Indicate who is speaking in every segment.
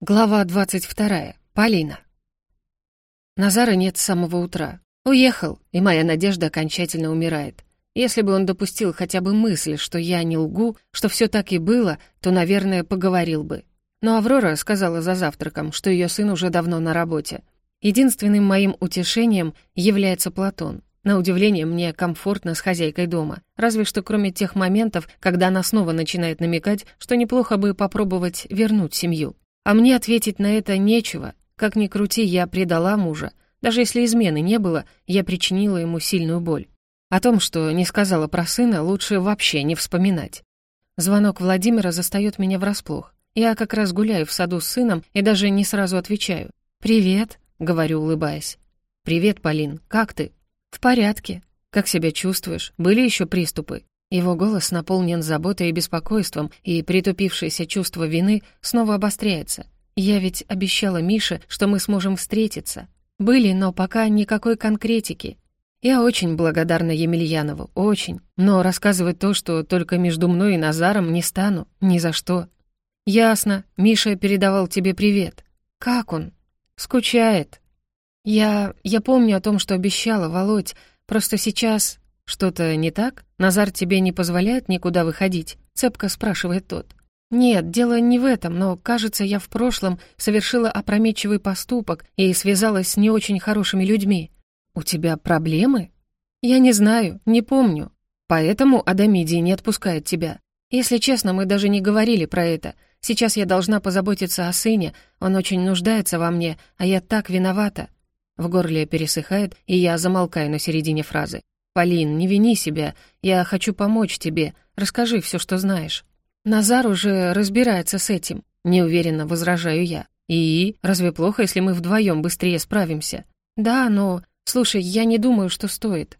Speaker 1: Глава 22. Полина. Назара нет с самого утра. Уехал, и моя надежда окончательно умирает. Если бы он допустил хотя бы мысль, что я не лгу, что все так и было, то, наверное, поговорил бы. Но Аврора сказала за завтраком, что ее сын уже давно на работе. Единственным моим утешением является Платон. На удивление, мне комфортно с хозяйкой дома. Разве что кроме тех моментов, когда она снова начинает намекать, что неплохо бы попробовать вернуть семью. А мне ответить на это нечего. Как ни крути, я предала мужа. Даже если измены не было, я причинила ему сильную боль. О том, что не сказала про сына, лучше вообще не вспоминать. Звонок Владимира застаёт меня врасплох. Я как раз гуляю в саду с сыном и даже не сразу отвечаю. «Привет», — говорю, улыбаясь. «Привет, Полин, как ты?» «В порядке. Как себя чувствуешь? Были еще приступы?» Его голос наполнен заботой и беспокойством, и притупившееся чувство вины снова обостряется. Я ведь обещала Мише, что мы сможем встретиться. Были, но пока никакой конкретики. Я очень благодарна Емельянову, очень. Но рассказывать то, что только между мной и Назаром, не стану. Ни за что. Ясно. Миша передавал тебе привет. Как он? Скучает. Я... я помню о том, что обещала, Володь. Просто сейчас... «Что-то не так? Назар тебе не позволяет никуда выходить?» — цепко спрашивает тот. «Нет, дело не в этом, но, кажется, я в прошлом совершила опрометчивый поступок и связалась с не очень хорошими людьми. У тебя проблемы?» «Я не знаю, не помню. Поэтому Адамидий не отпускает тебя. Если честно, мы даже не говорили про это. Сейчас я должна позаботиться о сыне, он очень нуждается во мне, а я так виновата». В горле пересыхает, и я замолкаю на середине фразы. «Полин, не вини себя. Я хочу помочь тебе. Расскажи все, что знаешь». «Назар уже разбирается с этим», — неуверенно возражаю я. «И? Разве плохо, если мы вдвоем быстрее справимся?» «Да, но... Слушай, я не думаю, что стоит».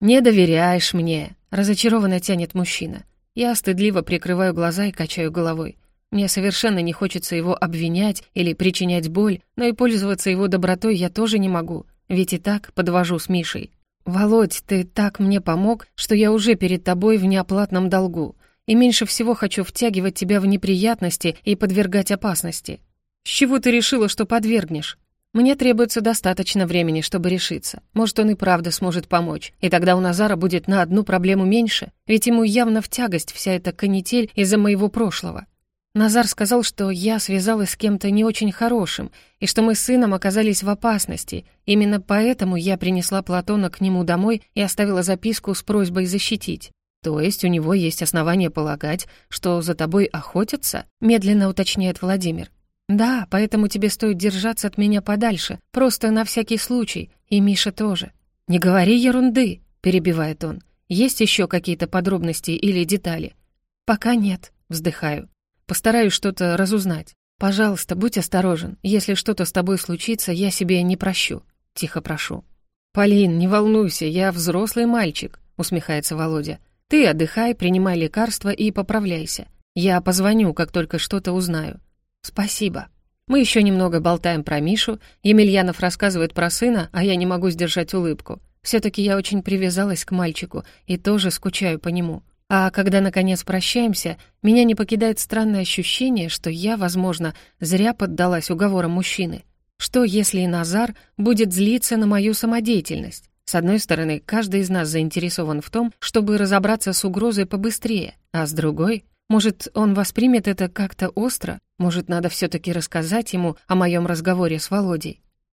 Speaker 1: «Не доверяешь мне», — разочарованно тянет мужчина. Я стыдливо прикрываю глаза и качаю головой. Мне совершенно не хочется его обвинять или причинять боль, но и пользоваться его добротой я тоже не могу, ведь и так подвожу с Мишей. «Володь, ты так мне помог, что я уже перед тобой в неоплатном долгу, и меньше всего хочу втягивать тебя в неприятности и подвергать опасности. С чего ты решила, что подвергнешь? Мне требуется достаточно времени, чтобы решиться. Может, он и правда сможет помочь, и тогда у Назара будет на одну проблему меньше, ведь ему явно в тягость вся эта канитель из-за моего прошлого. Назар сказал, что я связалась с кем-то не очень хорошим, и что мы с сыном оказались в опасности. Именно поэтому я принесла Платона к нему домой и оставила записку с просьбой защитить. То есть у него есть основания полагать, что за тобой охотятся? Медленно уточняет Владимир. Да, поэтому тебе стоит держаться от меня подальше, просто на всякий случай, и Миша тоже. Не говори ерунды, перебивает он. Есть еще какие-то подробности или детали? Пока нет, вздыхаю. Постараюсь что-то разузнать. Пожалуйста, будь осторожен. Если что-то с тобой случится, я себе не прощу. Тихо прошу. Полин, не волнуйся, я взрослый мальчик, усмехается Володя. Ты отдыхай, принимай лекарства и поправляйся. Я позвоню, как только что-то узнаю. Спасибо. Мы еще немного болтаем про Мишу. Емельянов рассказывает про сына, а я не могу сдержать улыбку. все таки я очень привязалась к мальчику и тоже скучаю по нему. А когда, наконец, прощаемся, меня не покидает странное ощущение, что я, возможно, зря поддалась уговорам мужчины. Что, если Назар будет злиться на мою самодеятельность? С одной стороны, каждый из нас заинтересован в том, чтобы разобраться с угрозой побыстрее, а с другой, может, он воспримет это как-то остро? Может, надо все таки рассказать ему о моем разговоре с Володей?